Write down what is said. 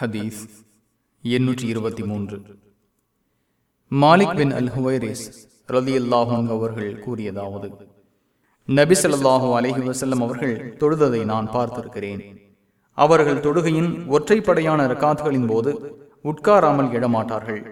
ஹதீஸ் எண்ணூற்றி இருபத்தி மூன்று. மாலிக் பின் அல் ஹுவைரிஸ் ரதி அல்லாஹும் அவர்கள் கூறியதாவது நபி ஸல்லல்லாஹு அலைஹி வஸல்லம் அவர்கள் தொழுததை நான் பார்த்திருக்கிறேன். அவர்கள் தொழுகையின் ஒற்றைப்படையான ரக்காத்துகளின் போது உட்காராமல் எழமாட்டார்கள்